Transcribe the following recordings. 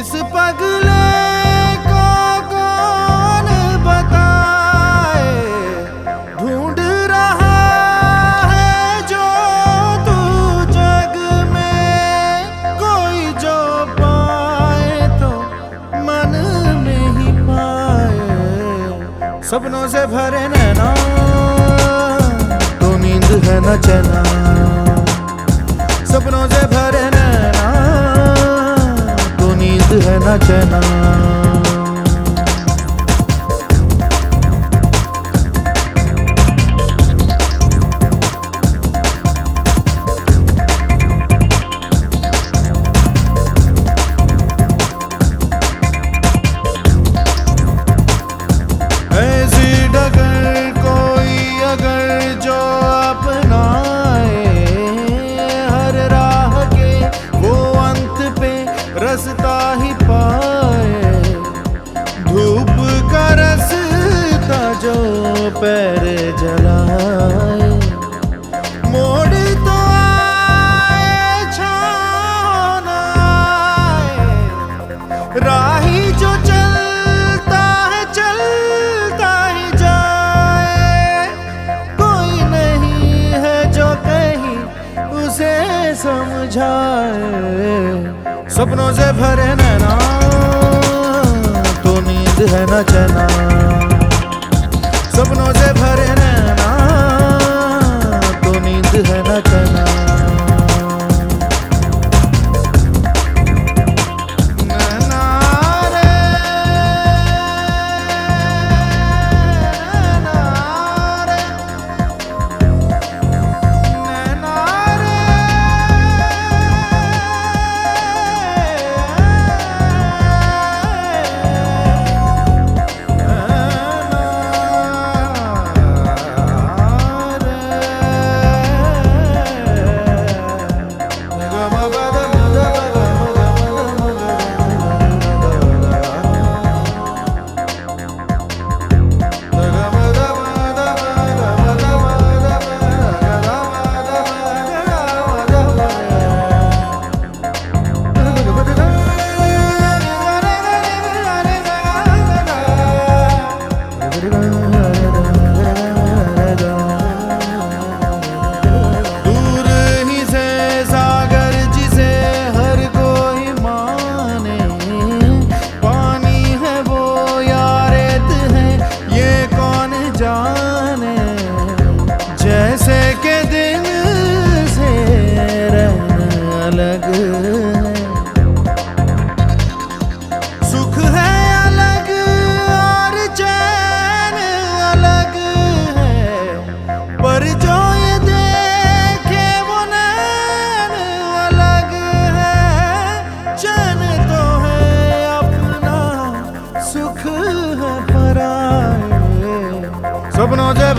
इस पगले को कौन बताए? ढूंढ रहा है जो तू जग में कोई जो पाए तो मन में ही पाए। सपनों से भरे नैना तो नींद है न चना। सपनों से भरे नैना नींद है न पैर जलाए। मोड़ तो आए, छान राही जो चलता है, चलता ही जाए। कोई नहीं है जो कहीं उसे समझाए। सपनों से भरे नैना तो नींद है न चना। सपनों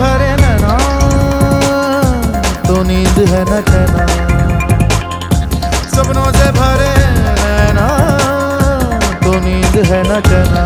भरे नैना तो नींद है न कहना। सपनों से भरे नैना तो नींद है न चना